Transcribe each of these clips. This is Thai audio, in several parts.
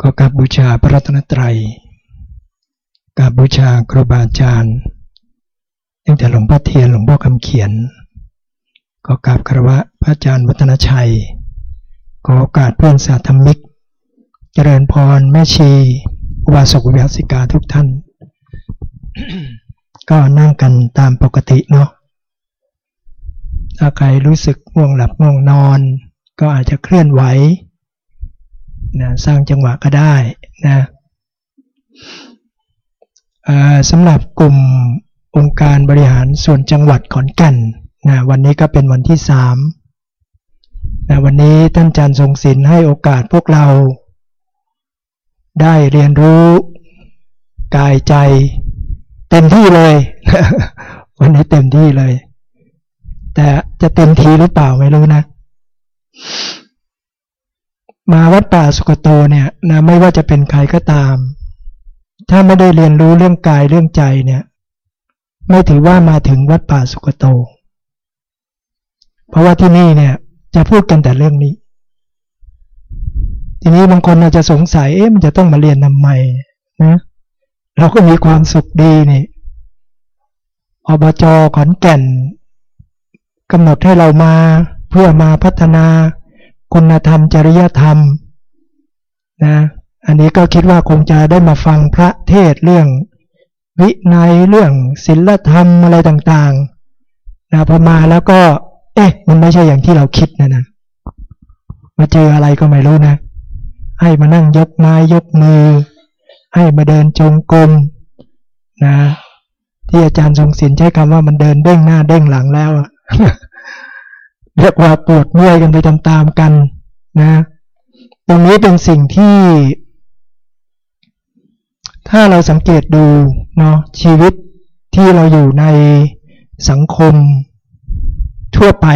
ก็กราบบูชาพระรัตนตรัยกราบบูชาครูบาอาจารย์ตั้งแต่หลวงพ่อเทียนหลวงพ่อคำเขียน ก็กราบคารวะพระอาจารย์วัฒนชัย ขอโอกาสเพื่อนสาธมิก เจริญพรแม่ชีอุบาสกอุบาสิกาทุกท่าน ก็นั่งกันตามปกติเนาะถ้าใครรู้สึกง่วงหลับง่วงนอน ก็อาจจะเคลื่อนไหว นะสร้างจังหวะก็ได้นะสำหรับกลุ่มองค์การบริหารส่วนจังหวัดขอนแก่นนะวันนี้ก็เป็นวันที่สามนะวันนี้ท่านอาจารย์ทรงศิลให้โอกาสพวกเรา ได้เรียนรู้กายใจ เต็มที่เลย วันนี้เต็มที่เลย แต่จะเต็มทีหรือเปล่าไม่รู้นะ มาวัดป่าสุกโตเนี่ยนะไม่ว่าจะเป็นใครก็ตาม ถ้าไม่ได้เรียนรู้เรื่องกายเรื่องใจเนี่ย ไม่ถือว่ามาถึงวัดป่าสุกโต เพราะว่าที่นี่เนี่ยจะพูดกันแต่เรื่องนี้ ทีนี้บางคนอาจจะสงสัยเอ๊ะมันจะต้องมาเรียนทำไมนะเราก็มีความสุขดีนี่อบจขอนแก่นกำหนดให้เรามาเพื่อมาพัฒนา คุณธรรม จริยธรรมนะอันนี้ก็คิดว่าคงจะได้มาฟังพระเทศเรื่อง วินัยเรื่องศีลธรรมอะไรต่างๆนะพอมาแล้วก็ เอ๊ะ มันไม่ใช่อย่างที่เราคิดนะนะมาเจออะไรก็ไม่รู้นะ ให้มานั่งยกไม้ยกมือ ให้มาเดินจงกรมนะ ที่อาจารย์ทรงศิลใช้คำว่ามันเดินเด้งหน้าเด้งหลังแล้ว เรียกว่าปวดเมื่อยกันไปตามๆกันนะ ตรงนี้เป็นสิ่งที่ ถ้าเราสังเกตดูเนาะชีวิตที่เราอยู่ในสังคมทั่วไป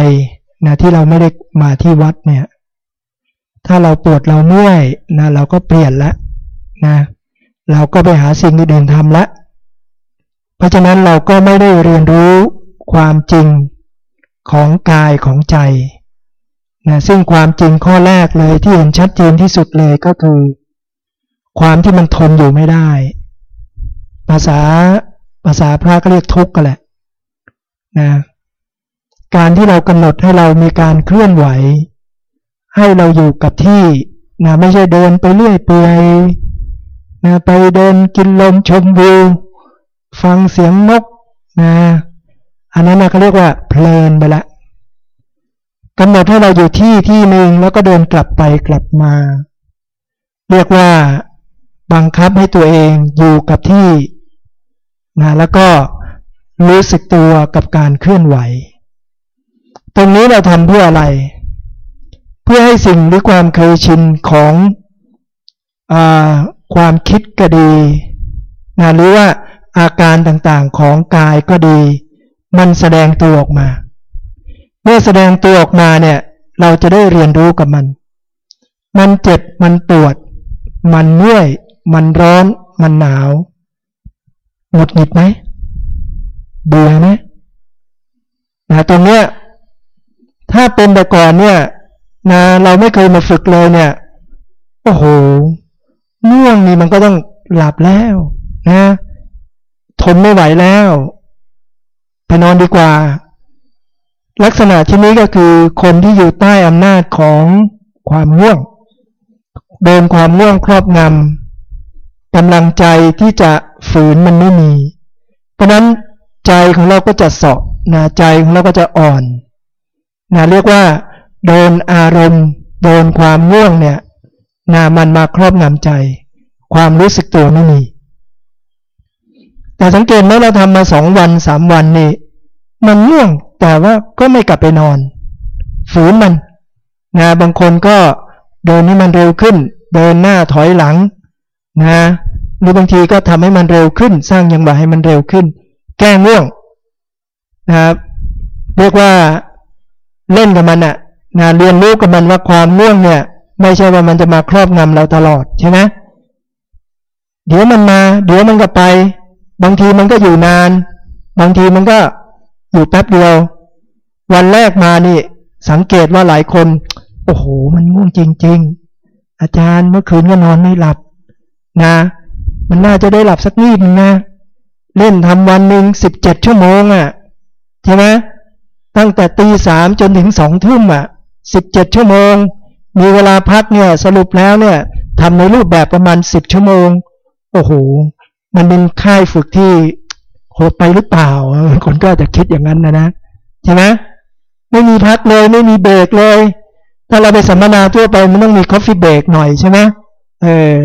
นะที่เราไม่ได้มาที่วัดเนี่ย ถ้าเราปวดเราเมื่อยนะเราก็เปลี่ยนละนะเราก็ไปหาสิ่งอื่นทำละ เพราะฉะนั้นเราก็ไม่ได้เรียนรู้ความจริง ของกายของใจนะซึ่งความจริงข้อแรกเลยที่เห็นชัดเจนที่สุดเลยก็คือ ความที่มันทนอยู่ไม่ได้ ภาษาภาษาพระก็เรียกทุกข์กันแหละนะการที่เรากำหนดให้เรามีการเคลื่อนไหว ให้เราอยู่กับที่นะไม่ใช่เดินไปเรื่อยเปื่อยนะไปเดินกินลมชมวิว ฟังเสียงนกนะ อันนั้นนะเขาเรียกว่าเพลินไปละกำหนดให้เราอยู่ที่ที่หนึ่งแล้วก็เดินกลับไปกลับมา เรียกว่าบังคับให้ตัวเองอยู่กับที่นะแล้วก็รู้สึกตัวกับการเคลื่อนไหว ตรงนี้เราทำเพื่ออะไร เพื่อให้สิ่งหรือความเคยชินของอความคิดก็ดีนะหรือว่าอาการต่างๆของกายก็ดี มันแสดงตัวออกมา เมื่อแสดงตัวออกมาเนี่ย เราจะได้เรียนรู้กับมัน มันเจ็บ มันปวด มันเมื่อย มันร้อน มันหนาวหงุดหงิดไหมเบื่อไหมนะตรงเนี้ยถ้าเป็นแต่ก่อนเนี่ยนะเราไม่เคยมาฝึกเลยเนี่ย โอ้โหง่วงนี่มันก็ต้องหลับแล้วนะ ทนไม่ไหวแล้ว ไปนอนดีกว่า ลักษณะที่นี้ก็คือคนที่อยู่ใต้อำนาจของความง่วงโดนความง่วงครอบงำกำลังใจที่จะฝืนมันไม่มี เพราะนั้นใจของเราก็จะเสาะนะใจของเราก็จะอ่อนนะเรียกว่า โดนอารมณ์ โดนความง่วงเนี่ยนามันมาครอบงำใจ ความรู้สึกตัวไม่มี แต่สังเกตไหมเราทำมาสองวันสามวันนี่ มันง่วงแต่ว่าก็ไม่กลับไปนอนฝืนมันนะบางคนก็เดินให้มันเร็วขึ้น เดินหน้าถอยหลังนะหรือบางทีก็ทำให้มันเร็วขึ้น สร้างยังหวะให้มันเร็วขึ้น แก้ง่วงนะครับเรียกว่าเล่นกับมันอะนะเรียนรู้กับมันว่าความง่วงเนี่ย ไม่ใช่ว่ามันจะมาครอบงำเราตลอดใช่ไหมเดี๋ยวมันมา เดี๋ยวมันก็ไป บางทีมันก็อยู่นาน บางทีมันก็ อยู่แป๊บเดียว วันแรกมานี่ สังเกตว่าหลายคน โอ้โห มันง่วงจริง ๆ อาจารย์เมื่อคืนก็นอนไม่หลับ นะ มันน่าจะได้หลับสักนิดนึงนะ เล่นทำวันหนึ่งสิบเจ็ดชั่วโมงอะ่ะใช่ไหมตั้งแต่ตีสามจนถึงสองทุ่มอะสิบเจ็ดชั่วโมง มีเวลาพักเนี่ย สรุปแล้วเนี่ยทำในรูปแบบประมาณสิบชั่วโมง โอ้โห มันเป็นค่ายฝึกที่ โหดไปหรือเปล่าคนก็อาจจะคิดอย่างนั้นนะนะใช่ไหมไม่มีพักเลย ไม่มีเบรกเลย ถ้าเราไปสัมมนาทั่วไปมันต้องมีคอฟฟี่เบรกหน่อยใช่ไหมเออ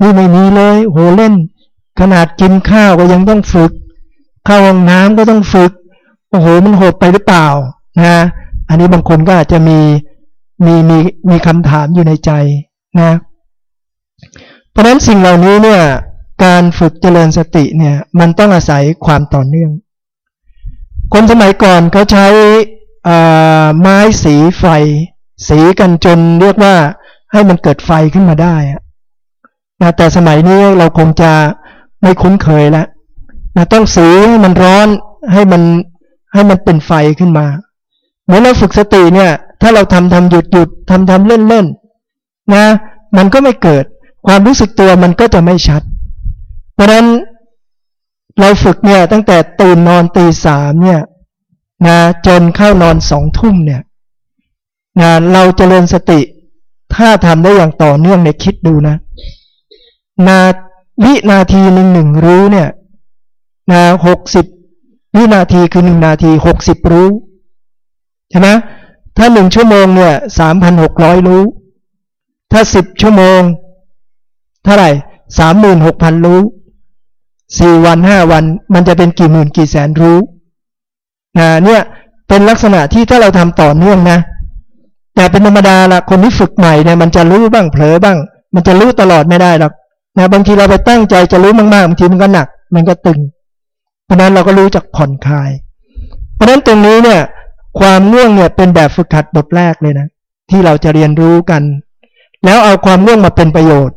นี่ไม่มีเลยโหเล่น ขนาดกินข้าวก็ยังต้องฝึก เข้าห้องน้ำก็ต้องฝึกโอ้โหมันโหดไปหรือเปล่านะอันนี้บางคนก็อาจจะมีมีมีมีคำถามอยู่ในใจนะ เพราะฉะนั้นสิ่งเหล่านี้เนี่ย การฝึกเจริญสติเนี่ยมันต้องอาศัยความต่อเนื่อง คนสมัยก่อนเขาใช้ไม้สีไฟ สีกันจนเรียกว่าให้มันเกิดไฟขึ้นมาได้นะแต่สมัยนี้เราคงจะไม่คุ้นเคยแล้วนะต้องสีให้มันร้อนให้มันให้มันเป็นไฟขึ้นมา เหมือนเราฝึกสติเนี่ย ถ้าเราทำทำหยุดหยุดทำทำเล่นเล่นนะ มันก็ไม่เกิดความรู้สึกตัวมันก็จะไม่ชัด เพราะนั้นเราฝึกเนี่ยตั้งแต่ตื่นนอนตีสามเนี่ยนะจนเข้านอนสองทุ่มเนี่ยนะเราจเจริญสติ ถ้าทำได้อย่างต่อเนื่องเนี่ยคิดดูนะ นาวินาทีหนึ่งหนึ่งรู้เนี่ยนะหกสิบวินาทีคือหนึ่งนาทีหกสิบรู้ใช่ไหมถ้าหนึ่งชั่วโมงเนี่ยสามพันหกร้อยรู้ ถ้าสิบชั่วโมง เท่าไหร่สามหมื่นหกพันรู้ สี่วันห้าวัน มันจะเป็นกี่หมื่นกี่แสนรู้นะเนี่ยเป็นลักษณะที่ถ้าเราทำต่อเนื่องนะ แต่เป็นธรรมดาละคนที่ฝึกใหม่เนี่ยมันจะรู้บ้างเผลอบ้าง มันจะรู้ตลอดไม่ได้หรอกนะบางทีเราไปตั้งใจจะรู้มากๆบางทีมันก็หนัก มันก็ตึง เพราะนั้นเราก็รู้จักผ่อนคลาย เพราะนั้นตรงนี้เนี่ย ความง่วงเนี่ยเป็นแบบฝึกหัดบทแรกเลยนะที่เราจะเรียนรู้กัน แล้วเอาความง่วงมาเป็นประโยชน์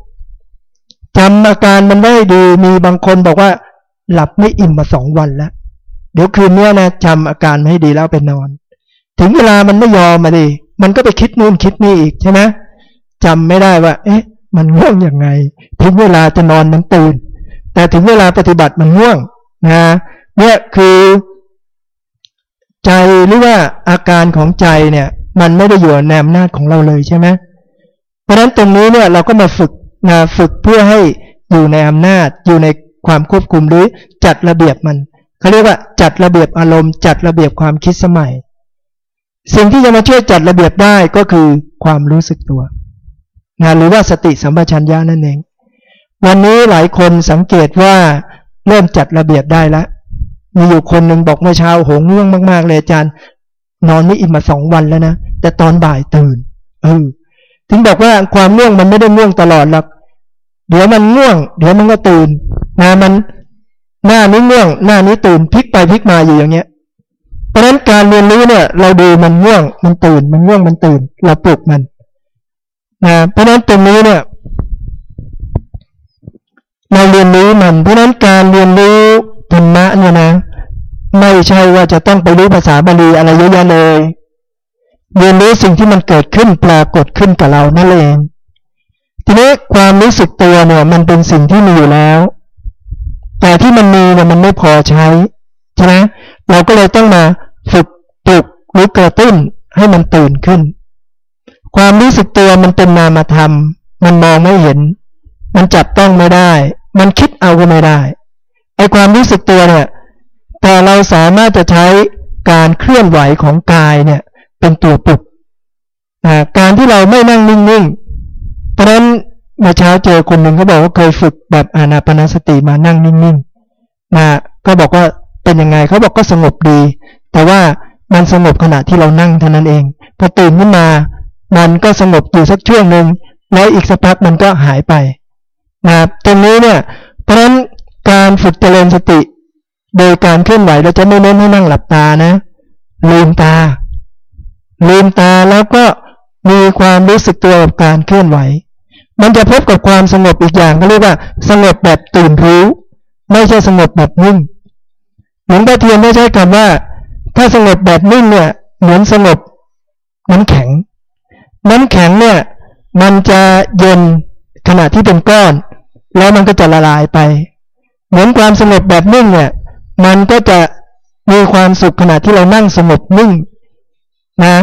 จำอาการมันได้ดีมีบางคนบอกว่า หลับไม่อิ่มมาสองวันแล้ว เดี๋ยวคืนนี้นะจำอาการให้ดีแล้วไปนอน ถึงเวลามันไม่ยอมมาดิมันก็ไปคิดนู่นคิดนี่อีกใช่ไหมจำไม่ได้ว่า เอ๊ะ มันง่วงยังไง ถึงเวลาจะนอนมันตื่น แต่ถึงเวลาปฏิบัติมันง่วงนะเนี่ยคือ ใจหรือว่าอาการของใจเนี่ย มันไม่ได้อยู่ในอำนาจของเราเลยใช่ไหมเพราะฉะนั้นตรงนี้เนี่ยเราก็มาฝึก นะฝึกเพื่อให้อยู่ในอำนาจ อยู่ในความควบคุมหรือจัดระเบียบมันเขาเรียกว่าจัดระเบียบอารมณ์ จัดระเบียบความคิดสมัย สิ่งที่จะมาช่วยจัดระเบียบได้ก็คือความรู้สึกตัวนะหรือว่าสติสัมปชัญญะนั่นเอง วันนี้หลายคนสังเกตว่าเริ่มจัดระเบียบได้แล้วมีอยู่คนหนึ่งบอกเมื่อเช้าโหง่วงมาก ๆ เลยอาจารย์ นอนไม่อิ่มมาสองวันแล้วนะ แต่ตอนบ่ายตื่นเออ ถึงบอกว่าความง่วงมันไม่ได้ง่วงตลอดหรอกเดี๋ยวมันง่วง เดี๋ยวมันก็ตื่นนะมันหน้านี้ง่วง หน้านี้ตื่นพลิกไปพลิกมาอยู่อย่างเงี้ย เพราะฉะนั้นการเรียนรู้เนี่ย เราดูมันง่วง มันตื่น มันง่วงมันตื่น เราปลุกมันนะเพราะฉะนั้นตรงนี้เนี่ย เราเรียนรู้มัน เพราะฉะนั้นการเรียนรู้ธรรมะเนี่ยนะ ไม่ใช่ว่าจะต้องไปรู้ภาษาบาลีอะไรเยอะแยะเลย เรียนรู้สิ่งที่มันเกิดขึ้นปรากฏขึ้นกับเรานั่นเอง ทีนี้ความรู้สึกตัวเนี่ยมันเป็นสิ่งที่มีอยู่แล้ว แต่ที่มันมีเนี่ยมันไม่พอใช้ใช่ไหมเราก็เลยต้องมาฝึกปลุกหรือกระตุ้นให้มันตื่นขึ้น ความรู้สึกตัวมันเป็นนามธรรม มันมองไม่เห็น มันจับต้องไม่ได้ มันคิดเอาก็ไม่ได้ไอความรู้สึกตัวเนี่ยแต่เราสามารถจะใช้การเคลื่อนไหวของกายเนี่ย เป็นตัวปลุกการที่เราไม่นั่งนิ่งๆ เพราะนั้นเมื่อเช้าเจอคนหนึ่งเขาบอกว่าเคยฝึกแบบอานาปนาสติมานั่งนิ่งๆนะก็บอกว่าเป็นยังไงเขาบอกก็สงบดี แต่ว่ามันสงบขณะที่เรานั่งเท่านั้นเอง พอตื่นขึ้นมา มันก็สงบอยู่สักช่วงหนึ่งแล้วอีกสักพักมันก็หายไปนะตรงนี้เนี่ย เพราะฉะนั้นการฝึกเจริญสติ โดยการเคลื่อนไหวเราจะไม่เน้นให้นั่งหลับตานะลืมตา ลืมตาแล้วก็มีความรู้สึกตัวกับการเคลื่อนไหว มันจะพบกับความสงบอีกอย่างก็เรียกว่า สงบแบบตื่นรู้ ไม่ใช่สงบแบบนิ่งหลวงพ่อเทียนไม่ใช่คำว่า ถ้าสงบแบบนิ่งเนี่ยเหมือนสงบน้ำแข็ง น้ำแข็งเนี่ย มันจะเย็นขณะที่เป็นก้อน แล้วมันก็จะละลายไป เหมือนความสงบแบบนิ่งเนี่ย มันก็จะมีความสุขขณะที่เรานั่งสงบนิ่ง นะ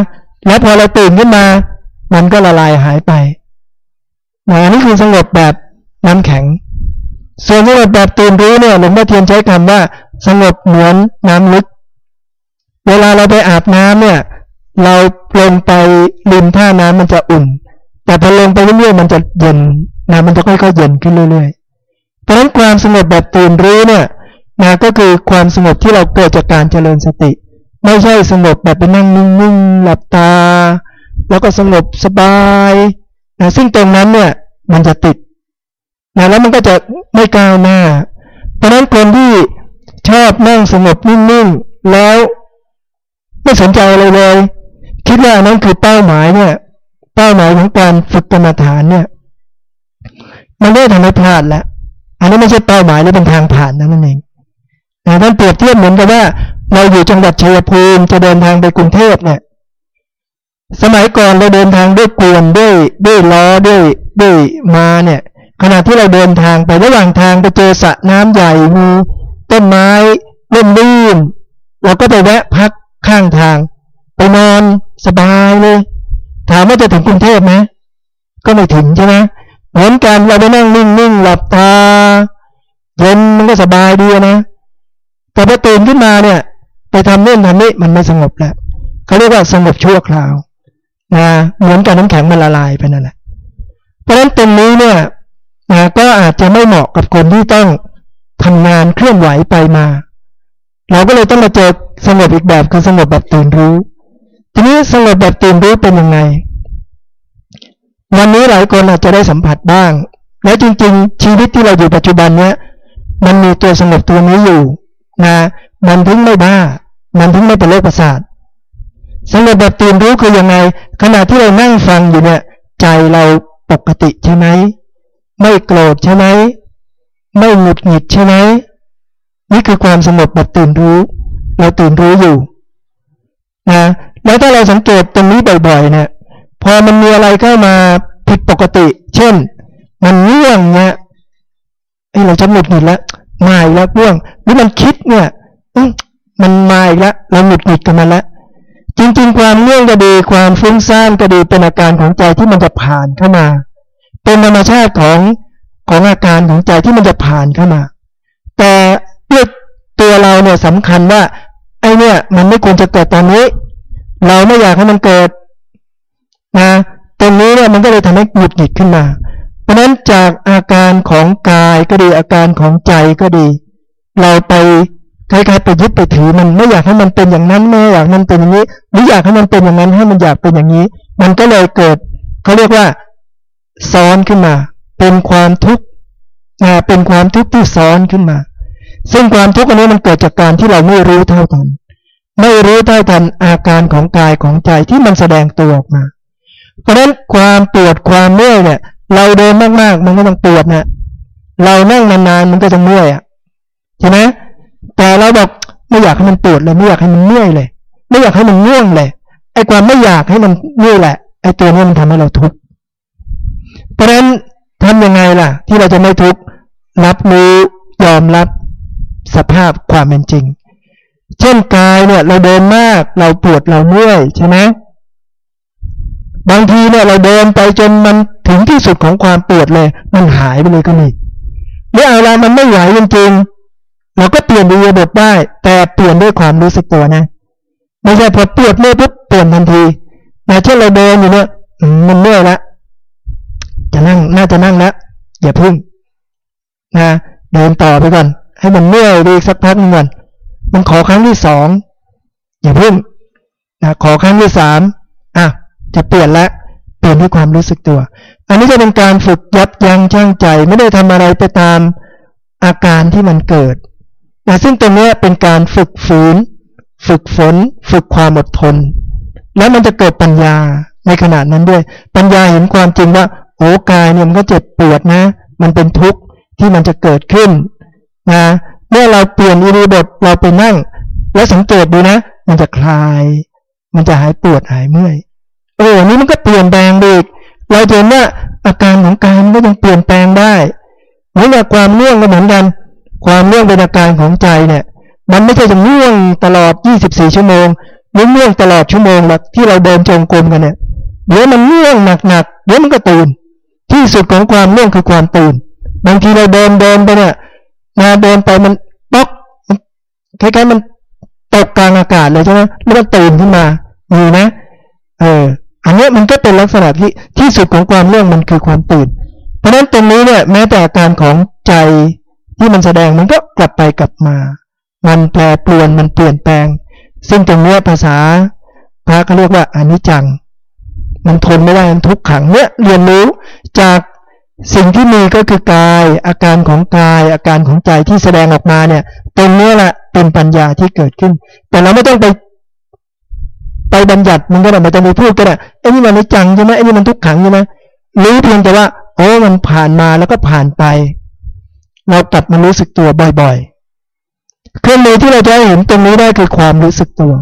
แล้วพอเราตื่นขึ้นมา มันก็ละลายหายไปนะนี่คือสงบแบบน้ำแข็ง ส่วนสงบแบบตื่นรู้เนี่ยหลวงพ่อเทียนใช้คำว่า สงบเหมือนน้ำลึก เวลาเราไปอาบน้ำเนี่ย เราลงไปริมท่าน้ำมันจะอุ่น แต่พอลงไปเรื่อยๆมันจะเย็นน้ำมันจะค่อยๆเย็นขึ้นเรื่อยๆ เพราะฉะนั้นความสงบแบบตื่นรู้เนี่ยนะก็คือความสงบที่เราเกิดจากการเจริญสติ ไม่ใช่สงบแบบไปนั่งนิ่งๆหลับตา แล้วก็สงบสบายนะซึ่งตรงนั้นเนี่ยมันจะติดนะแล้วมันก็จะไม่ก้าวหน้า เพราะนั้นคนที่ชอบนั่งสงบนิ่งๆแล้วไม่สนใจอะไรเลย คิดว่านั้นคือเป้าหมายเนี่ย เป้าหมายของการฝึกกรรมฐานเนี่ย มันไม่ทำให้พลาดแล้วอันนี้ไม่ใช่เป้าหมายหรือเป็นทางผ่านนั่นเองท่านเปรียบเทียบเหมือนกับว่า เราอยู่จังหวัดชัยภูมิจะเดินทางไปกรุงเทพเนี่ย สมัยก่อนเราเดินทางด้วยกวนด้วยด้วยล้อด้วยด้วยมาเนี่ย ขณะที่เราเดินทางไประหว่างทางไปเจอสระน้ำใหญ่มีต้นไม้เล่นลื่นเราก็ไปแวะพักข้างทาง ไปนอนสบายเลย ถามว่าจะถึงกรุงเทพไหมก็ไม่ถึงใช่ไหมเหมือนกันเราไปนั่งนิ่งๆหลับตาเย็นมันก็สบายดีนะแต่พอตื่นขึ้นมาเนี่ย ไปทำเนื่นทำนี่มันไม่สงบแล้วเขาเรียกว่าสงบชั่วคราวนะเหมือนกับน้ำแข็งมันละลายไปนั่นแหละเพราะฉะนั้นตรงนี้เนี่ยนะก็อาจจะไม่เหมาะกับคนที่ต้องทำงานเคลื่อนไหวไปมา เราก็เลยต้องมาเจอสงบอีกแบบคือสงบแบบตื่นรู้ ทีนี้สงบแบบตื่นรู้เป็นยังไง วันนี้หลายคนอาจจะได้สัมผัสบ้าง และจริงๆ ชีวิตที่เราอยู่ปัจจุบันเนี้ยมันมีตัวสงบตัวนี้อยู่ นะมันถึงไม่บ้า มันถึงไม่เป็นโรคประสาทสงบแบบตื่นรู้คือยังไง ขณะที่เรานั่งฟังอยู่เนี่ย ใจเราปกติใช่ไหมไม่โกรธใช่ไหมไม่หงุดหงิดใช่ไหมนี่คือความสงบแบบตื่นรู้ เราตื่นรู้อยู่นะแล้วถ้าเราสังเกตตรงนี้บ่อยๆเนี่ยพอมันมีอะไรเข้ามาผิดปกติ เช่น มันง่วงเนี่ยไอ้เราจะหงุดหงิดแล้ว มาอีกแล้วง่วงหรือมันคิดเนี่ยมันมาอีกแล้วเราหงุดหงิดกันมาแล้วจริง ๆ ความง่วงก็ดีความฟุ้งซ่านก็ดีเป็นอาการของใจที่มันจะผ่านเข้ามา เป็นธรรมชาติของของอาการของใจที่มันจะผ่านเข้ามา แต่ด้วยตัวเราเนี่ยสำคัญว่าไอ้เนี่ยมันไม่ควรจะเกิดตอนนี้ เราไม่อยากให้มันเกิดนะตรงนี้เนี่ยมันก็เลยทำให้หงุดหงิดขึ้นมา เพราะนั้นจากอาการของกายก็ดีอาการของใจก็ดี เราไปคล้ายๆไปยึดไปถือมันไม่อยากให้มันเป็นอย่างนั้นไม่อยากมันเป็นอย่างนี้หรืออยากให้มันเป็นอย่างนั้นให้มันอยากเป็นอย่างนี้ มันก็เลยเกิดเขาเรียกว่าซ้อนขึ้นมา เป็นความทุกข์นะเป็นความทุกข์ที่ซ้อนขึ้นมา ซึ่งความทุกข์อันนี้มันเกิดจากการที่เราไม่รู้เท่าทันไม่รู้เท่าทันอาการของกายของใจที่มันแสดงตัวออกมา เพราะฉะนั้นความปวดความเมื่อยเนี่ย เราเดินมากๆ มันก็ต้องปวดนะเรานั่งนานๆมันก็จะเมื่อยอะใช่ไหมแต่เราบอกไม่อยากให้มันปวดเลยไม่อยากให้มันเมื่อยเลย ไม่อยากให้มันง่วงเลยไอ้ความไม่อยากให้มันนี่แหละไอ้ตัวนี้มันทำให้เราทุกข์เพราะฉะนั้นทำยังไงล่ะ ที่เราจะไม่ทุกข์รับรู้ยอมรับสภาพความเป็นจริง เช่นกายเนี่ย เราเดินมากเราปวดเราเมื่อยใช่ไหม บางทีเนี่ยเราเดินไปจนมันถึงที่สุดของความปวดเลย มันหายไปเลยก็มีหรืออะไรมันไม่ไหวจริงๆเราก็เปลี่ยนดีบทได้ แต่เปลี่ยนด้วยความรู้สึกตัวนะไม่ใช่พอปวดเมื่อยปุ๊บเปลี่ยนทันทีนะเช่นเราเดินอยู่เนี่ยมันเมื่อยล้วจะนั่งน่าจะนั่งแล้วอย่าพึ่งนะเดินต่อไปก่อน ให้มันเมื่อยดีสักพักหนึ่งก่อนมันขอครั้งที่สองอย่าพึ่งนะขอครั้งที่สามอะ จะเปลี่ยนแล้วเปลี่ยนด้วยความรู้สึกตัว อันนี้จะเป็นการฝึกยับยั้งชั่งใจ ไม่ได้ทำอะไรไปตามอาการที่มันเกิดนะซึ่งตรงนี้เป็นการฝึกฝืน ฝึกฝน ฝึกความอดทน แล้วมันจะเกิดปัญญาในขณะนั้นด้วย ปัญญาเห็นความจริงว่า โอ้กายเนี่ยมันก็เจ็บปวดนะ มันเป็นทุกข์ที่มันจะเกิดขึ้นนะเมื่อเราเปลี่ยนอิริบทเราไปนั่ง แล้วสังเกตดูนะ มันจะคลาย มันจะหายปวดหายเมื่อย เออนี่มันก็เปลี่ยนแปลงอีกเราเห็นว่าอาการของกายมันก็ยังเปลี่ยนแปลงได้เหมือนกับความง่วงก็เหมือนกัน ความง่วงเป็นอาการของใจเนี่ย มันไม่ใช่จะง่วงตลอด 24 ชั่วโมงหรือง่วงตลอดชั่วโมงแบบที่เราเดินจงกรมกันเนี่ยเดี๋ยวมันง่วงหนักๆเดี๋ยวมันก็ตื่น ที่สุดของความง่วงคือความตื่นบางทีเราเดินเดินไปเนี่ยนาเดินไปมันต๊อกคล้ายๆมันตกกลางอากาศเลยใช่ไหมแล้วมันตื่นขึ้นมามีนะ เออ อันนี้มันก็เป็นลักษณะที่ที่สุดของความง่วงมันคือความตื่น เพราะฉะนั้นตรงนี้เนี่ยแม้แต่อาการของใจที่มันแสดงมันก็กลับไปกลับมา มันแปรปรวนมันเปลี่ยนแปลง ซึ่งตรงนี้ภาษาพระเขาเรียกว่าอนิจจัง มันทนไม่ได้มันทุกขังเนี่ยเรียนรู้จากสิ่งที่มีก็คือกาย อาการของกาย อาการของใจที่แสดงออกมาเนี่ย ตรงนี้แหละเป็นปัญญาที่เกิดขึ้น แต่เราไม่ต้องไป ไปบัญญัติมันก็ได้ไม่ต้องไปพูดก็ได้ไอ้นี่มันไม่จังใช่ไหมไอ้นี่มันทุกขังใช่ไหมรู้เพียงแต่ว่าโอ้มันผ่านมาแล้วก็ผ่านไป เรากลับมารู้สึกตัวบ่อย ๆ เครื่องมือที่เราจะเห็นตรงนี้ได้คือความรู้สึกตัว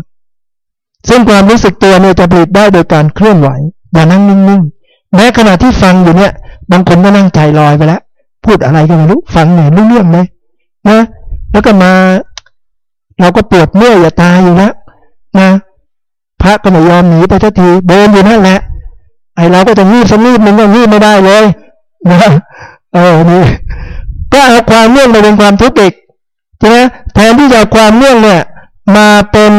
ซึ่งความรู้สึกตัวเนี่ยจะผลิตได้โดยการเคลื่อนไหวอย่านั่งนิ่งๆ แม้ขณะที่ฟังอยู่เนี่ย บางคนก็นั่งใจลอยไปแล้ว พูดอะไรก็ไม่รู้ฟังเหนื่อยไม่เรื่องเลยนะ แล้วก็มา เราก็ปวดเมื่อยอย่าตายอยู่แล้วนะ พระก็ไม่ยอมหนีไปทันทีเดินอยู่นั่นแหละ ไอเราก็จะงีบสักงีบมันก็งีบไม่ได้เลยนะเออนี่ก็เอาความเมื่อยมาเป็นความทุกข์อีกใช่ไหมแทนที่จะความเมื่อยเนี่ย มาเป็น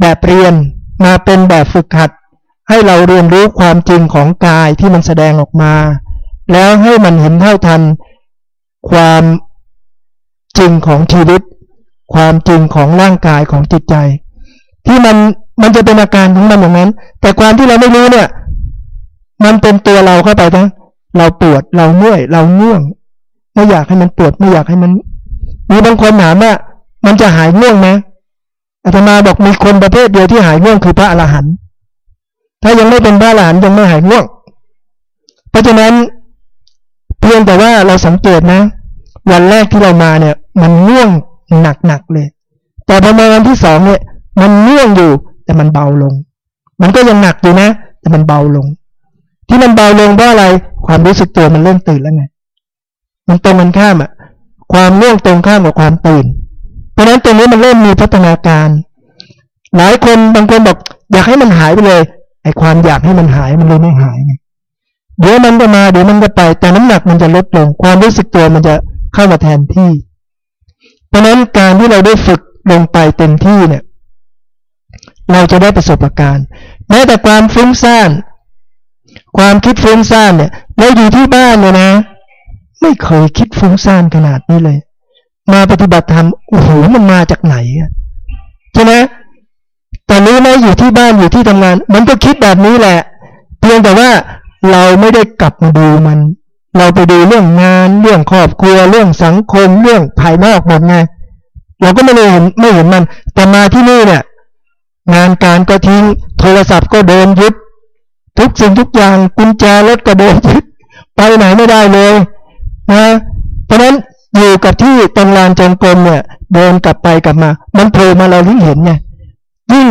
แบบเรียน มาเป็นแบบฝึกหัด ให้เราเรียนรู้ความจริงของกายที่มันแสดงออกมา แล้วให้มันเห็นเท่าทันความจริงของชีวิต ความจริงของร่างกายของจิตใจ ที่มัน มันจะเป็นอาการของมันอย่างนั้น แต่ความที่เราไม่รู้เนี่ย มันเป็นตัวเราเข้าไปทั้งเราปวดเราเมื่อยเราง่วง ไม่อยากให้มันปวดไม่อยากให้มันมีบางคนถามว่ามันจะหายง่วงไหมอาตมาบอกมีคนประเภทเดียวที่หายง่วงคือพระอรหันต์ถ้ายังไม่เป็นพระอรหันต์ยังไม่หายง่วง เพราะฉะนั้นเพียงแต่ว่าเราสังเกตนะ วันแรกที่เรามาเนี่ย มันง่วงหนักๆเลย แต่พอมาวันที่สองเนี่ย มันง่วงอยู่ แต่มันเบาลง มันก็ยังหนักอยู่นะ แต่มันเบาลง ที่มันเบาลงเพราะอะไร ความรู้สึกตัวมันเริ่มตื่นแล้วไง มันตรงกันข้ามอะความง่วงตรงข้ามกับความตื่น เพราะฉะนั้นตรงนี้มันเริ่มมีพัฒนาการ หลายคนบางคนบอกอยากให้มันหายไปเลยไอ้ความอยากให้มันหายมันเลยไม่หายไงเดี๋ยวมันก็มาเดี๋ยวมันก็ไป แต่น้ำหนักมันจะลดลง ความรู้สึกตัวมันจะเข้ามาแทนที่ เพราะนั้นการที่เราได้ฝึกลงไปเต็มที่เนี่ย เราจะได้ประสบการณ์ แม้แต่ความฟุ้งซ่าน ความคิดฟุ้งซ่านเนี่ยเราอยู่ที่บ้านเนี่ยนะ ไม่เคยคิดฟุ้งซ่านขนาดนี้เลย มาปฏิบัติธรรมโอ้โหมันมาจากไหนใช่ไหมแต่นี้ไหมอยู่ที่บ้านอยู่ที่ทำงาน มันก็คิดแบบนี้แหละ เพียงแต่ว่าเราไม่ได้กลับมาดูมัน เราไปดูเรื่องงาน เรื่องครอบครัว เรื่องสังคม เรื่องภายนอกหมดไงเราก็ไม่ได้เห็นไม่เห็นมัน แต่มาที่นี่เนี่ย งานการก็ทิ้ง โทรศัพท์ก็โดนยึด ทุกสิ่งทุกอย่างกุญแจรถก็โดนยึดไปไหนไม่ได้เลยนะเพราะนั้นอยู่กับที่ตรงลานจงกรมเนี่ยเดินกลับไปกลับมา มันโผล่มาเรายิ่งเห็นไงยิ่ง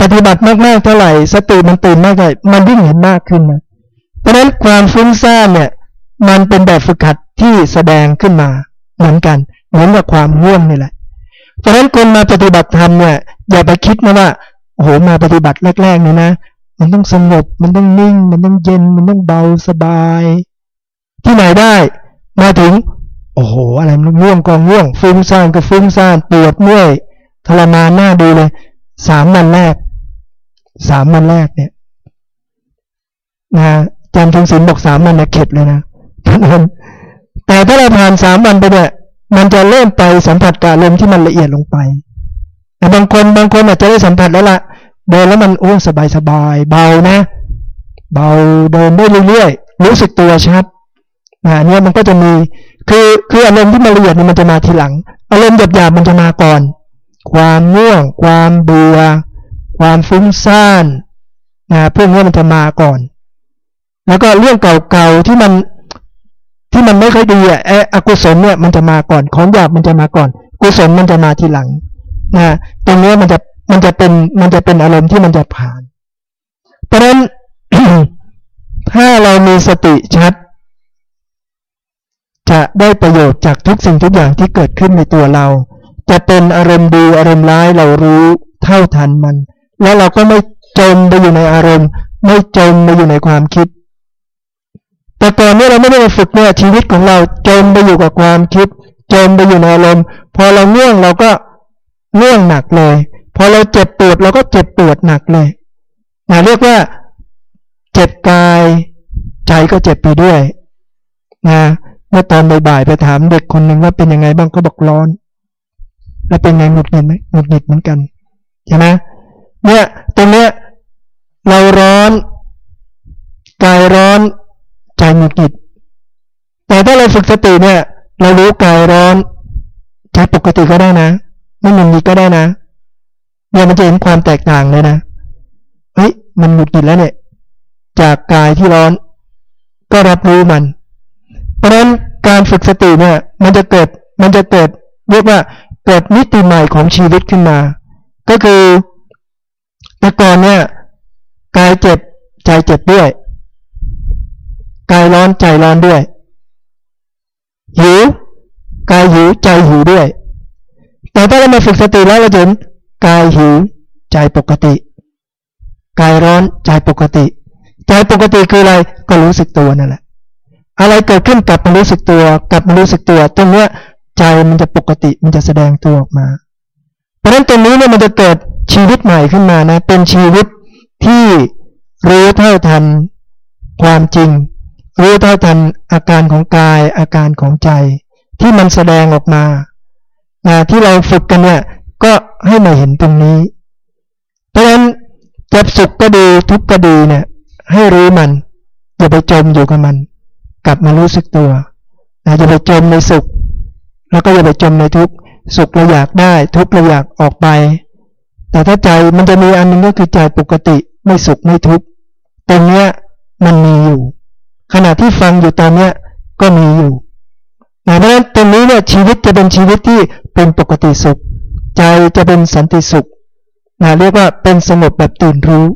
ปฏิบัติมากๆเท่าไหร่สติมันตื่นมากเท่าไหร่มันยิ่งเห็นมากขึ้นนะเพราะฉะนั้นความฟุ้งซ่านเนี่ย มันเป็นแบบฝึกหัดที่แสดงขึ้นมาเหมือนกัน เหมือนกับความง่วงนี่แหละ ราะฉะนั้นคนมาปฏิบัติธรรมเนี่ยอย่าไปคิดนะว่าโอ้โหมาปฏิบัติแรกๆเนี่ยนะ มันต้องสงบมันต้องนิ่ง มันต้องเย็น มันต้องเบาสบาย ที่ไหนได้ มาถึง โอ้โห อะไรมันง่วงกองง่วงฟุ้งซ่านก็ฟุ้งซ่านปวดเมื่อยทรมานหน้าดูเลยสามวันแรกสามวันแรกเนี่ยนะจำทงศิลบอกสามวันนะเข็ดเลยนะแต่ถ้าเราผ่านสามวันไปเนี่ย มันจะเริ่มไปสัมผัสกับลมที่มันละเอียดลงไปแต่บางคนบางคนอาจจะได้สัมผัสแล้วล่ะเดินแล้วมันโอ้สบายสบายเบานะ เบาเดินได้เรื่อยๆรู้สึกตัวชัดนะเนี่ยมันก็จะมีคือคืออารมณ์ที่มันละเอียดนี่มันจะมาทีหลัง อารมณ์หยาบๆมันจะมาก่อน ความง่วง ความเบื่อความฟุ้งซ่านนะพวกนี้มันจะมาก่อน แล้วก็เรื่องเก่าๆที่มัน ที่มันไม่ค่อยดีอะไอ้อกุศลเนี่ยมันจะมาก่อนของหยาบมันจะมาก่อน กุศลมันจะมาทีหลังนะตรงนี้มันจะมันจะเป็นมันจะเป็นอารมณ์ที่มันจะผ่าน เพราะฉะนั้นถ้าเรามีสติชัด จะได้ประโยชน์จากทุกสิ่งทุกอย่างที่เกิดขึ้นในตัวเรา จะเป็นอารมณ์ดีอารมณ์ร้ายเรารู้เท่าทันมัน แล้วเราก็ไม่จมไปอยู่ในอารมณ์ ไม่จมไปอยู่ในความคิด แต่ก่อนเนี้เราไม่ได้มาฝึกเนี่ยชีวิตของเราจมไปอยู่กับความคิด จมไปอยู่ในอารมณ์พอเราเนื่องเราก็เนื่องหนักเลย พอเราเจ็บปวดเราก็เจ็บปวดหนักเลยนะเรียกว่าเจ็บกาย ใจก็เจ็บไปด้วยนะเมื่อตอนบ่ายๆไปถามเด็กคนหนึ่งว่าเป็นยังไงบ้างก็บอกร้อน แล้วเป็นไงหงุดหงิดไหมหงุดหงิดเหมือนกันใช่ไหมเนี่ยตรงเนี้ยเราร้อน กายร้อน ใจหงุดหงิดแต่ถ้าเราฝึกสติเนี่ย เรารู้กายร้อนใจปกติก็ได้นะไม่หงุดหงิดก็ได้นะเนี่ยมันจะเห็นความแตกต่างเลยนะเฮ้ยมันหงุดหงิดแล้วเนี่ย จากกายที่ร้อน ก็รับรู้มัน เพราะฉะนั้นการฝึกสติเนี่ย มันจะเกิดมันจะเกิด เรียกว่าเกิดมิติใหม่ของชีวิตขึ้นมา ก็คือแต่ก่อนเนี่ยกายเจ็บใจเจ็บด้วย กายร้อนใจร้อนด้วย หิวกายหิวใจหิวด้วย แต่ถ้าเรามาฝึกสติแล้วเราจะเห็นกายหิวใจปกติ กายร้อนใจปกติ ใจปกติคืออะไรก็รู้สึกตัวนั่นแหละ อะไรเกิดขึ้นกลับมารู้สึกตัวกลับมารู้สึกตัว ตรงเนี้ยใจมันจะปกติมันจะแสดงตัวออกมา เพราะฉะนั้นตรงนี้เนี่ยมันจะเกิดชีวิตใหม่ขึ้นมานะ เป็นชีวิตที่รู้เท่าทันความจริง รู้เท่าทันอาการของกายอาการของใจ ที่มันแสดงออกมานะที่เราฝึกกันเนี่ยก็ให้มาเห็นตรงนี้ เพราะฉะนั้นจะสุขก็ดีทุกข์ก็ดีเนี่ย ให้รู้มันอย่าไปจมอยู่กับมัน กลับมารู้สึกตัวนะอย่าไปจมในสุข แล้วก็อย่าไปจมในทุกข์สุขเราอยากได้ ทุกข์เราอยากออกไป แต่ถ้าใจมันจะมีอันนึงก็คือใจปกติไม่สุขไม่ทุกข์ตรงเนี้ยมันมีอยู่ ขณะที่ฟังอยู่ตอนเนี้ยก็มีอยู่เพราะฉะนั้นตรงนี้เนี่ยชีวิตจะเป็นชีวิตที่เป็นปกติสุข ใจจะเป็นสันติสุขนะเรียกว่าเป็นสงบแบบตื่นรู้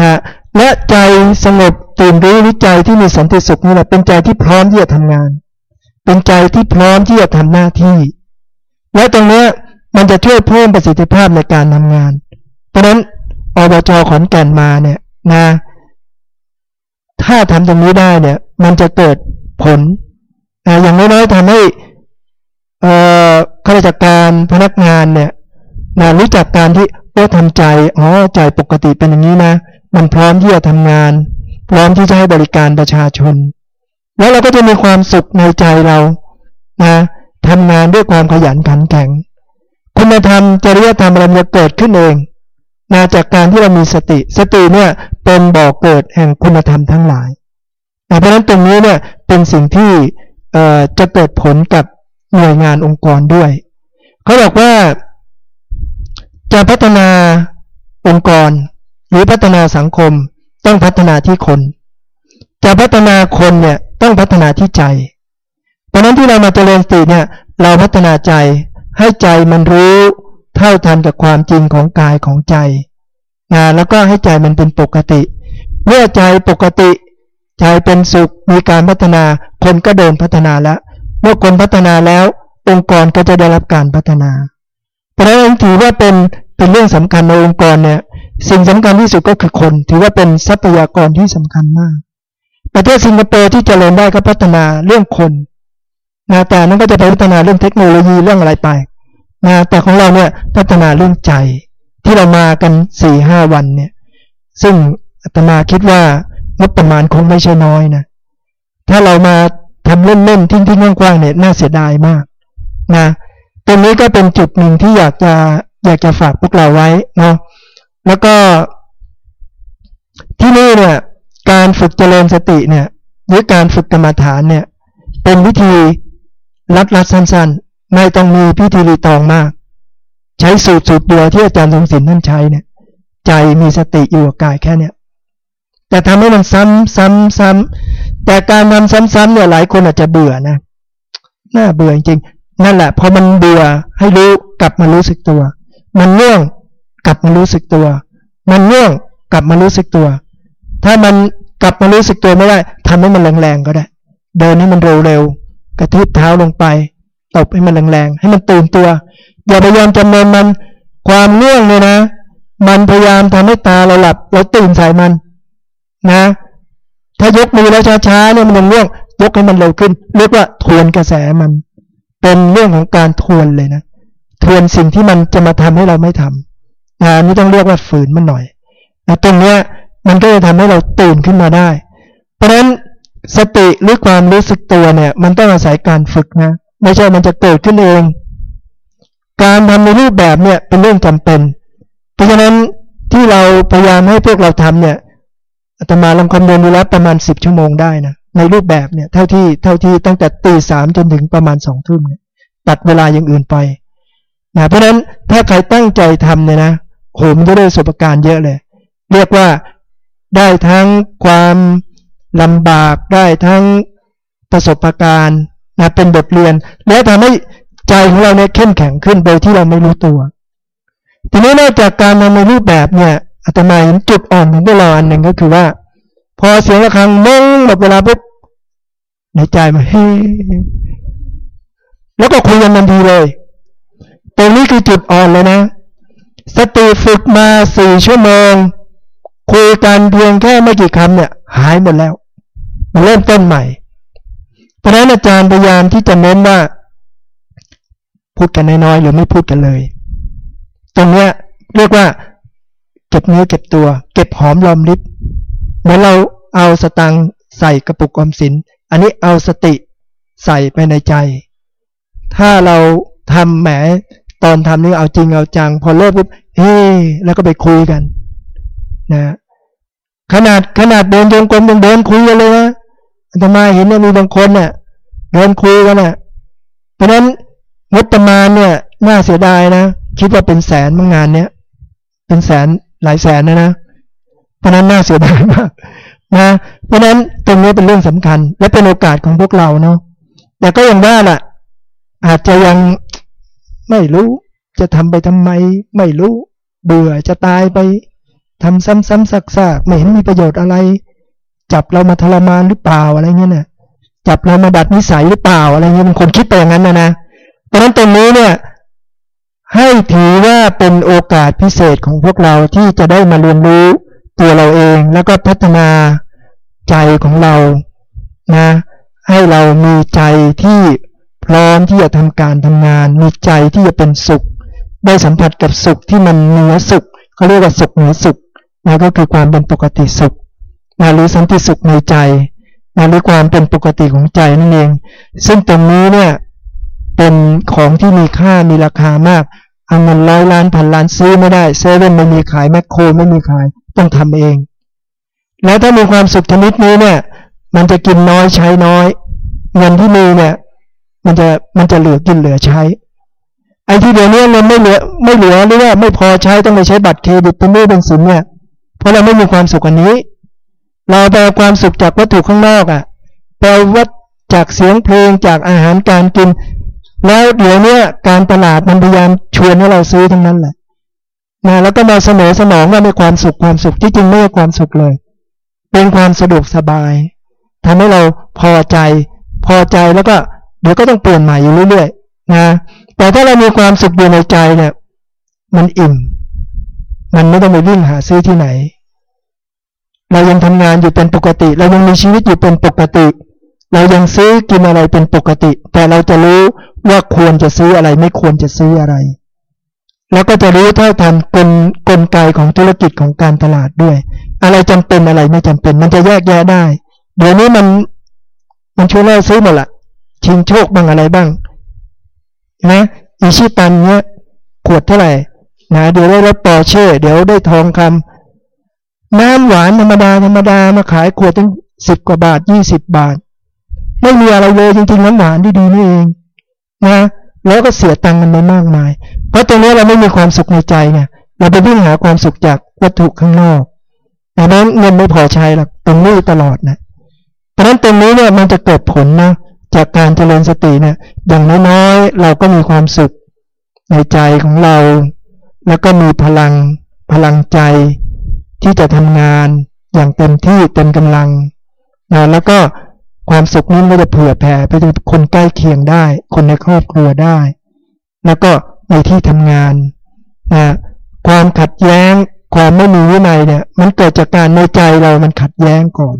นะและใจสงบตื่นรู้หรือใจที่มีสันติสุขนี่แหละเป็นใจที่พร้อมที่จะทำงาน เป็นใจที่พร้อมที่จะทำหน้าที่ และตรงนี้มันจะช่วยเพิ่มประสิทธิภาพในการทำงาน เพราะฉะนั้นอบจขอนแก่นมาเนี่ยนะ ถ้าทำตรงนี้ได้เนี่ย มันจะเกิดผลอย่างน้อยๆทำให้ข้าราชการพนักงานเนี่ยนะรู้จักการที่โอ้ทำใจอ๋อใจปกติเป็นอย่างนี้นะมันพร้อมที่จะทำงาน พร้อมที่จะให้บริการประชาชน แล้วเราก็จะมีความสุขในใจเรานะทำงานด้วยความขยันขันแข็ง คุณธรรมจริยธรรมเราจะเกิดขึ้นเอง นะจากการที่เรามีสติ สติเนี่ยเป็นบ่อเกิดแห่งคุณธรรมทั้งหลายนะเพราะฉะนั้นตรงนี้เนี่ยเป็นสิ่งที่จะเกิดผลกับหน่วยงานองค์กรด้วยเขาบอกว่าจะพัฒนาองค์กร หรือพัฒนาสังคมต้องพัฒนาที่คน จะพัฒนาคนเนี่ยต้องพัฒนาที่ใจ เพราะนั้นที่เรามาเจริญสติเนี่ยเราพัฒนาใจให้ใจมันรู้ เท่าทันกับความจริงของกายของใจนะแล้วก็ให้ใจมันเป็นปกติ เมื่อใจปกติ ใจเป็นสุขมีการพัฒนา คนก็เดินพัฒนาแล้ว เมื่อคนพัฒนาแล้ว องค์กรก็จะได้รับการพัฒนาเพราะฉะนั้นถือว่าเป็นเป็นเรื่องสำคัญในองค์กรเนี่ยสิ่งสำคัญที่สุดก็คือคน ถือว่าเป็นทรัพยากรที่สำคัญมาก ประเทศสิงคโปร์ที่จเจริญได้ก็พัฒนาเรื่องคนนะแต่นั้นก็จะไปพัฒนาเรื่องเทคโนโลยีเรื่องอะไรไป นะแต่ของเราเนี่ยพัฒนาเรื่องใจที่เรามากันสี่ห้าวันเนี่ย ซึ่งอาตมาคิดว่างบประมาณคงไม่ใช่น้อยนะถ้าเรามาทำเล่นๆทิ้งๆกว้างๆเนี่ยน่าเสียดายมากนะตรงนี้ก็เป็นจุดหนึ่งที่อยากจะอยากจะฝากพวกเราไว้เนาะแล้วก็ที่นี่เนี่ยการฝึกเจริญสติเนี่ยหรือการฝึกกรรมฐานเนี่ย เป็นวิธีรัดรัดสั้นๆ ไม่ต้องมีพิธีรีตองมาก ใช้สูตรสูตรเดียวที่อาจารย์ทรงศิลป์ท่านใช้เนี่ย ใจมีสติอยู่กับกายแค่เนี้ยแต่ทำให้มันซ้ำซ้ำซ้ำแต่การทำซ้ำๆเนี่ยหลายคนอาจจะเบื่อนะน่าเบื่อจริงนั่นแหละพอมันเบื่อให้รู้กลับมารู้สึกตัว มันง่วงกลับมารู้สึกตัว มันง่วงกลับมารู้สึกตัว ถ้ามันกลับมารู้สึกตัวไม่ได้ทำให้มันแรงๆก็ได้ เดินให้มันเร็วๆกระทืบเท้าลงไป ตบให้มันแรงๆ ให้มันตื่นตัว อย่าพยายามจำเนินมัน ความง่วงเลยนะ มันพยายามทำให้ตาเราหลับ เราตื่นใส่มัน นะ ถ้ายกมือแล้วช้าๆเนี่ยมันยังง่วง ยกให้มันเร็วขึ้น เรียกว่าทวนกระแสมัน เป็นเรื่องของการทวนเลยนะ ทวนสิ่งที่มันจะมาทำให้เราไม่ทำนะนี่ต้องเรียกว่าฝืนมันหน่อยนะตรงเนี้ยมันก็จะทำให้เราตื่นขึ้นมาได้ เพราะฉะนั้นสติหรือความรู้สึกตัวเนี่ย มันต้องอาศัยการฝึกนะ ไม่ใช่มันจะเกิดขึ้นเอง การทำในรูปแบบเนี่ยเป็นเรื่องจำเป็น เพราะฉะนั้นที่เราพยายามให้พวกเราทำเนี่ยอาตมาลองคำนวณดูแล้วประมาณสิบชั่วโมงได้นะในรูปแบบเนี่ยเท่าที่เท่าที่ตั้งแต่ตีสามจนถึงประมาณสองทุ่มเนี่ยตัดเวลาอย่างอื่นไปนะเพราะฉะนั้นถ้าใครตั้งใจทำเนี่ยนะโหมันจะได้ประสบการณ์เยอะเลย เรียกว่าได้ทั้งความลำบากได้ทั้งประสบการณ์ นะเป็นบทเรียน และทำให้ใจของเราเนี่ยเข้มแข็งขึ้นโดยที่เราไม่รู้ตัว ทีนี้นอกจากการทำในรูปแบบเนี่ยอาตมาเห็นจุดอ่อนของพวกเราอันหนึ่งก็คือว่า พอเสียงะระฆังมงหมดเวลาปุ๊บในใจมันเฮ้แล้วก็คุยกันทันทีเลย ตรงนี้คือจุดอ่อนเลยนะ สติฝึกมาสี่ชั่วโมง คุยกันเพียงแค่ไม่กี่คำเนี่ย หายหมดแล้วมาเริ่มต้นใหม่ ราะนั้นอาจารย์พยายามที่จะเน้นว่า พูดกันน้อยๆหรือไม่พูดกันเลย ตรงเนี้ยเรียกว่า เก็บเนื้อเก็บตัว เก็บหอมรอมริบเหมือนเราเอาสตังใส่กระปุกอมสิน อันนี้เอาสติใส่ไปในใจ ถ้าเราทำแหมตอนทำนี่เอาจริงเอาจัง พอเลิกปุ๊บเฮ้แล้วก็ไปคุยกันนะขนาดขนาดเดินจงกรมยังเดินคุยกันเลยนะอาตมาเห็นเนี่ยมีบางคนเนี่ย เดินคุยกันน่ะเพราะนั้นงบประมาณเนี่ย น่าเสียดายนะ คิดว่าเป็นแสนมางานเนี้ยเป็นแสนหลายแสนนะนะเพราะนั้นน่าเสียดายมากนะเพราะนั้นตรงนี้เป็นเรื่องสำคัญ และเป็นโอกาสของพวกเราเนาะแต่ก็ยังว่าล่ะ อาจจะยังไม่รู้ จะทำไปทำไม ไม่รู้ เบื่อจะตายไปทำซ้ำๆซักๆไม่เห็นมีประโยชน์อะไร จับเรามาทรมานหรือเปล่าอะไรเงี้ยนะ จับเรามาดัดนิสัยหรือเปล่าอะไรเงี้ยมันคนคิดไปอย่างนั้นนะนะเพราะนั้นตรงนี้เนี่ย ให้ถือว่าเป็นโอกาสพิเศษของพวกเราที่จะได้มาเรียนรู้ตัวเราเอง แล้วก็พัฒนาใจของเรานะ ให้เรามีใจที่พร้อมที่จะทำการทำงาน มีใจที่จะเป็นสุข ได้สัมผัสกับสุขที่มันเหนือสุขเขาเรียกว่าสุขเหนือสุขนะก็คือความเป็นปกติสุขนะหรือสันติสุขในใจ นะหรือความเป็นปกติของใจนั่นเอง ซึ่งตรงนี้เนี่ยเป็นของที่มีค่ามีราคามากเอาเงินร้อยล้านพันล้านซื้อไม่ได้เซเว่นไม่มีขายแมคโครไม่มีขายต้องทำเอง แล้วถ้ามีความสุขชนิดนี้เนี่ย มันจะกินน้อยใช้น้อย เงินที่มีเนี่ย มันจะมันจะเหลือกินเหลือใช้ ไอ้ที่เดี๋ยวนี้เงินไม่เหลือไม่เหลือหรือว่าไม่พอใช้ต้องไปใช้บัตรเครดิตเป็นหนี้เป็นสินเนี่ยเพราะเราไม่มีความสุขอันนี้ เราไปเอาความสุขจากวัตถุข้างนอกอะ่ะแปลว่าจากเสียงเพลงจากอาหารการกิน แล้วเดี๋ยวนี้การตลาดมันพยายามชวนให้เราซื้อทั้งนั้นแหละนะแล้วก็มาเสนอสนองว่ามีความสุขความสุขที่จริงไม่ใช่ความสุขเลย เป็นความสะดวกสบายทำให้เราพอใจ พอใจแล้วก็เดี๋ยวก็ต้องเปลี่ยนใหม่อยู่เรื่อยๆนะแต่ถ้าเรามีความสุขอยู่ในใจเนี่ย มันอิ่ม มันไม่ต้องไปวิ่งหาซื้อที่ไหน เรายังทำงานอยู่เป็นปกติ เรายังมีชีวิตอยู่เป็นปกติ เรายังซื้อกินอะไรเป็นปกติ แต่เราจะรู้ว่าควรจะซื้ออะไรไม่ควรจะซื้ออะไร แล้วก็จะรู้เท่าทันกลกลไกของธุรกิจของการตลาดด้วย อะไรจำเป็นอะไรไม่จำเป็น มันจะแยกแยะได้ เดี๋ยวนี้มันมันช่วยเราซื้อหมดละชิงโชคบ้างอะไรบ้างนะอิชิตันเนี้ยขวดเท่าไหร่นะเดี๋ยวได้รถปอเช่ เดี๋ยวได้ทองคำ น้ำหวานธรรมดาธรรมดามาขายขวดตั้งสิบกว่าบาทยี่สิบบาท ไม่มีอะไรเลยจริงๆน้ำหวานดีๆนี่เองนะแล้วก็เสียตังค์กันไปมากมาย เพราะตรงนี้เราไม่มีความสุขในใจไงเราไปวิ่งหาความสุขจากวัตถุข้างนอกดังนั้นเงินไม่พอใช้หรอกตรงนี้ตลอดนะเพราะนั้นตรงนี้เนี่ยมันจะเกิดผลนะจากการเจริญสติเนี่ยอย่างน้อยๆเราก็มีความสุขในใจของเรา แล้วก็มีพลังพลังใจ ที่จะทำงานอย่างเต็มที่เต็มกำลังนะแล้วก็ความสุขนี้ก็จะเผื่อแผ่ไปถึงคนใกล้เคียงได้ คนในครอบครัวได้ แล้วก็ในที่ทำงานนะความขัดแย้ง ความไม่มีวินัยเนี่ย มันเกิดจากการในใจเรามันขัดแย้งก่อน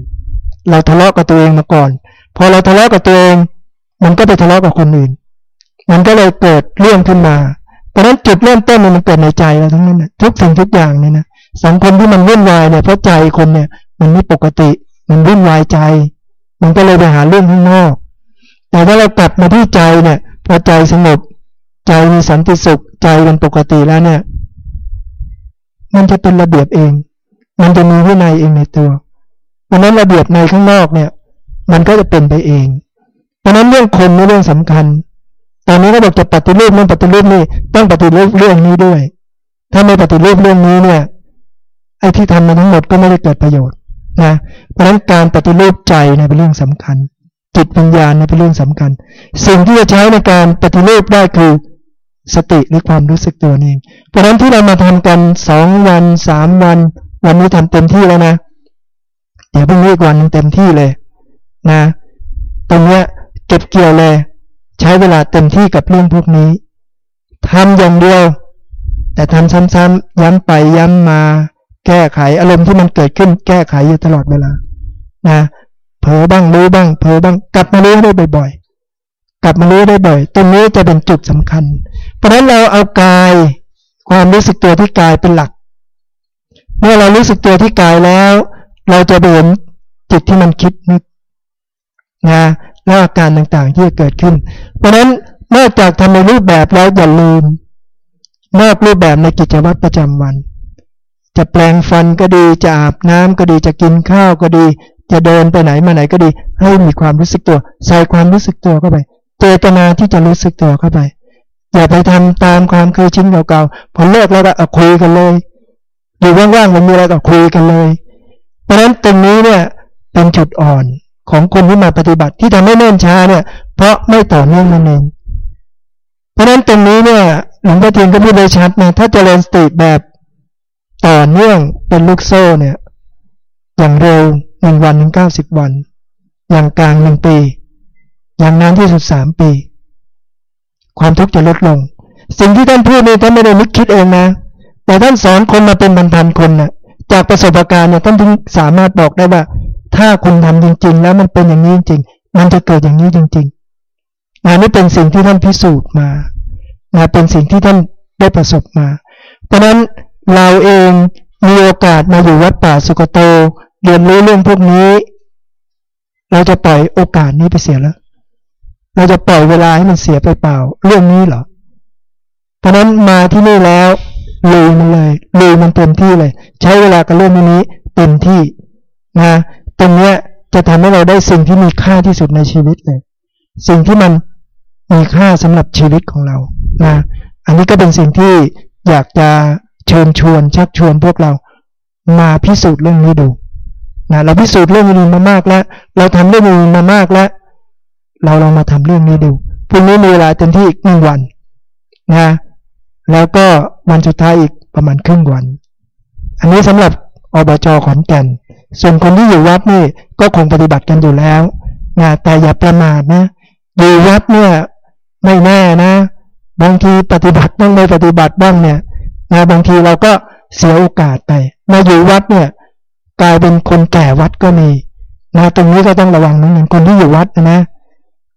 เราทะเลาะกับตัวเองมาก่อน พอเราทะเลาะกับตัวเอง มันก็ไปทะเลาะกับคนอื่น มันก็เลยเกิดเรื่องขึ้นมาเพราะนั้นจุดเริ่มต้นมันเกิดในใจเราทั้งนั้นนะทุกสิ่งทุกอย่างเนี่ยนะ สังคมที่มันวุ่นวายเนี่ยเพราะใจคนเนี่ย มันไม่ปกติ มันวุ่นวายใจ มันก็เลยไปหาเรื่องข้างนอก แต่ถ้าเรากลับมาที่ใจเนี่ยพอใจสงบใจมีสันติสุขใจเป็นปกติแล้วเนี่ย มันจะเป็นระเบียบเอง มันจะมีวินัยเองในตัวเพราะนั้นระเบียบในข้างนอกเนี่ย มันก็จะเป็นไปเอง เพราะนั้นเรื่องคนไม่เรื่องสำคัญตอนนี้ก็บอกจะปฏิรูปนั่นปฏิรูปนี่ต้องปฏิรูปเรื่องนี้ด้วย ถ้าไม่ปฏิรูปเรื่องนี้เนี่ย ไอ้ที่ทำมาทั้งหมดก็ไม่ได้เกิดประโยชน์นะเพราะฉะนั้นการปฏิรูปใจเนี่ยเป็นเรื่องสำคัญ จิตวิญญาณเนี่ยเป็นเรื่องสำคัญ สิ่งที่จะใช้ในการปฏิรูปได้คือสติหรือความรู้สึกตัวเอง เพราะฉะนั้นที่เรามาทำกันสองวันสามวัน วันนี้ทำเต็มที่แล้วนะ เดี๋ยวพรุ่งนี้อีกวันเต็มที่เลยนะตรงเนี้ยเก็บเกี่ยวเลย ใช้เวลาเต็มที่กับเรื่องพวกนี้ทำอย่างเดียว แต่ทำซ้ำๆย้ำไปย้ำมา แก้ไขอารมณ์ที่มันเกิดขึ้น แก้ไขอยู่ตลอดเวลานะเผลอบ้างรู้บ้างเผลอบ้างกลับมารู้ได้บ่อย ๆ กลับมารู้ได้บ่อย ตรงนี้จะเป็นจุดสำคัญ เพราะฉะนั้นเราเอากายความรู้สึกตัวที่กายเป็นหลัก เมื่อเรารู้สึกตัวที่กายแล้ว เราจะเห็นจิตที่มันคิดนึกนะแล้วอาการต่างๆที่จะเกิดขึ้น เพราะฉะนั้นนอกจากทำในรูปแบบแล้วอย่าลืมนอกรูปแบบในกิจวัตรประจำวัน จะแปลงฟันก็ดีจะอาบน้ำก็ดีจะกินข้าวก็ดี จะเดินไปไหนมาไหนก็ดี ให้มีความรู้สึกตัวใส่ความรู้สึกตัวเข้าไป เจตนาที่จะรู้สึกตัวเข้าไป อย่าไปทำตามความเคยชินเก่าๆพอเลิกแล้วก็คุยกันเลยอยู่ว่างๆมันมีอะไรก็คุยกันเลย เพราะฉะนั้นตรงนี้เนี่ยเป็นจุดอ่อนของคนที่มาปฏิบัติที่ทำให้เนิ่นช้าเนี่ย เพราะไม่ต่อเนื่องนั่นเองเพราะฉะนั้นตรงนี้เนี่ยหลวงพ่อเทียนก็พูดเลยชัดนะถ้าเจริญสติแบบ ต่อเนื่องเป็นลูกโซ่เนี่ย อย่างเร็วหนึ่งวันถึงเก้าสิบวัน อย่างกลางหนึ่งปี อย่างนานที่สุดสามปี ความทุกข์จะลดลง สิ่งที่ท่านพูดนี่ท่านไม่ได้นึกคิดเองนะ แต่ท่านสอนคนมาเป็นพันๆคนนะ่ะ จากประสบการณ์เนี่ยท่านถึงสามารถบอกได้ว่า ถ้าคุณทำจริง ๆ แล้วมันเป็นอย่างนี้จริงมันจะเกิดอย่างนี้จริงๆนะนี่เป็นสิ่งที่ท่านพิสูจน์มานะเป็นสิ่งที่ท่านได้ประสบมา เพราะนั้น เราเองมีโอกาสมาอยู่วัดป่าสุกโต เรียนรู้เรื่องพวกนี้ เราจะปล่อยโอกาสนี้ไปเสียแล้ว เราจะปล่อยเวลาให้มันเสียไปเปล่า เรื่องนี้เหรอเพราะนั้นมาที่นี่แล้วลุยมันเลยลุยมันเต็มที่เลย ใช้เวลากับเรื่องนี้เต็มที่นะตรงเนี้ยจะทำให้เราได้สิ่งที่มีค่าที่สุดในชีวิตเลย สิ่งที่มันมีค่าสำหรับชีวิตของเรานะอันนี้ก็เป็นสิ่งที่อยากจะ เชิญชวนชักชวนพวกเรามาพิสูจน์เรื่องนี้ดูนะเราพิสูจน์เรื่องนี้มามากแล้ว เราทำเรื่องนี้มามากแล้ว เราลองมาทำเรื่องนี้ดูพรุ่งนี้มีเวลาเต็มที่อีกหนึ่งวันนะแล้วก็วันสุดท้ายอีกประมาณครึ่งวัน อันนี้สำหรับอบจขอนแก่น ส่วนคนที่อยู่วัดนี่ก็คงปฏิบัติกันอยู่แล้วนะแต่อย่าประมาทนะอยู่วัดเนี่ยไม่แน่นะ บางทีปฏิบัติบ้างไม่ปฏิบัติบ้างเนี่ย นะบางทีเราก็เสียโอกาสไป มาอยู่วัดเนี่ยกลายเป็นคนแก่วัดก็มีนะตรงนี้ก็ต้องระวังนะคนที่อยู่วัดนะ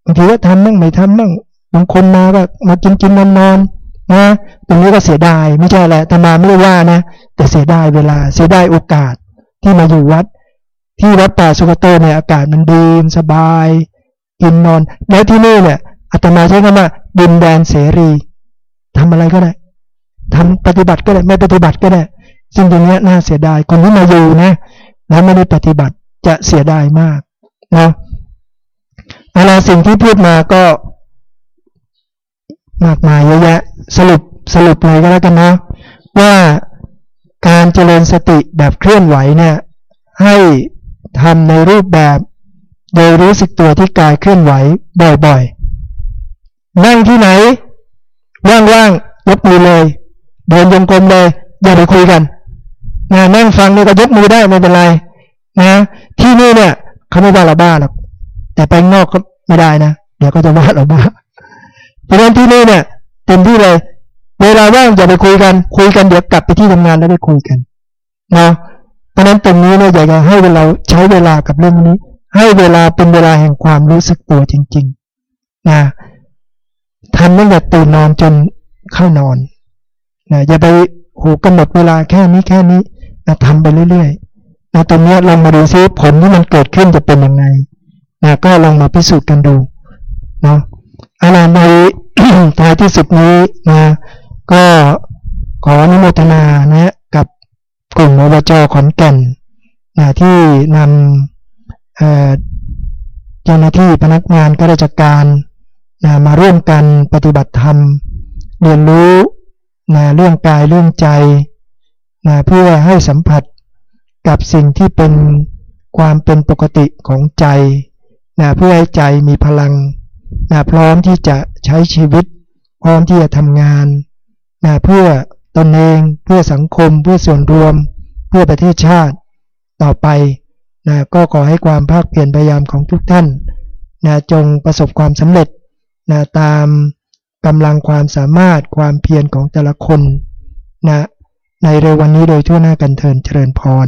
บางทีก็ทำบ้างไม่ทำบ้างบางคนมาก็มากินกินนอนนอนนะตรงนี้ก็เสียดายไม่ใช่แหละแต่มาไม่ได้ว่านะแต่เสียดายเวลาเสียดายโอกาสที่มาอยู่วัด ที่วัดป่าสุกโตเนี่ยอากาศมันดีสบายกินนอนแล้วที่นี่เนี่ยอาตมาใช้คำว่าดินแดนเสรีทำอะไรก็ได้ ทำปฏิบัติก็ได้ไม่ปฏิบัติก็ได้ ซึ่งตรงนี้น่าเสียดายคนที่มาอยู่นะแล้วไม่ได้ปฏิบัติจะเสียดายมากนะเวลาสิ่งที่พูดมาก็มากมายเยอะแยะสรุปสรุปเลยก็แล้วกันนะว่าการเจริญสติแบบเคลื่อนไหวเนี่ยให้ทำในรูปแบบ โดยรู้สึกตัวที่กายเคลื่อนไหวบ่อยๆ นั่งที่ไหน ว่างๆยกมือเลย เดินยงกลมเลย อย่าไปคุยกันนะนั่งฟังนี่ก็ยกมือได้ไม่เป็นไรนะ ที่นี่เนี่ยเขาไม่ว่าเราบ้าหรอกแต่ไปนอกก็ไม่ได้นะเดี๋ยวก็จะว่าเราบ้าเพราะฉะนั้นที่นี่เนี่ยเต็มที่เลย เวลาว่างอย่าไปคุยกัน คุยกันเดี๋ยวกลับไปที่ทำงานแล้วไปคุยกันนะเพราะฉะนั้นตรงนี้เนี่ยอยากจะให้เราใช้เวลากับเรื่องนี้ ให้เวลาเป็นเวลาแห่งความรู้สึกตัวจริง ๆนะทำตั้งแต่ตื่นนอนจนเข้านอน นะอย่าไปโหกำหนดเวลาแค่นี้แค่นี้นะทำไปเรื่อยๆนะตรงนี้ลองมาดูซิผลที่มันเกิดขึ้นจะเป็นยังไงนะก็ลองมาพิสูจน์กันดูนะอะไรในท้ายที่สุดนี้นะก็ขออนุโมทนานะกับกลุ่มอบจขอนแก่นนะที่นำเจ้าหน้าที่พนักงานข้าราชการนะมาร่วมกันปฏิบัติธรรม เรียนรู้ นะเรื่องกายเรื่องใจนะเพื่อให้สัมผัสกับสิ่งที่เป็นความเป็นปกติของใจนะเพื่อให้ใจมีพลังนะพร้อมที่จะใช้ชีวิต พร้อมที่จะทำงานนะเพื่อตนเองเพื่อสังคม เพื่อส่วนรวม เพื่อประเทศชาติต่อไปนะก็ขอให้ความภาคเพียรพยายามของทุกท่านนะจงประสบความสำเร็จนะตาม กำลังความสามารถความเพียรของแต่ละคนนะในเร็ววันนี้โดยทั่วหน้ากันเทินเจริญพร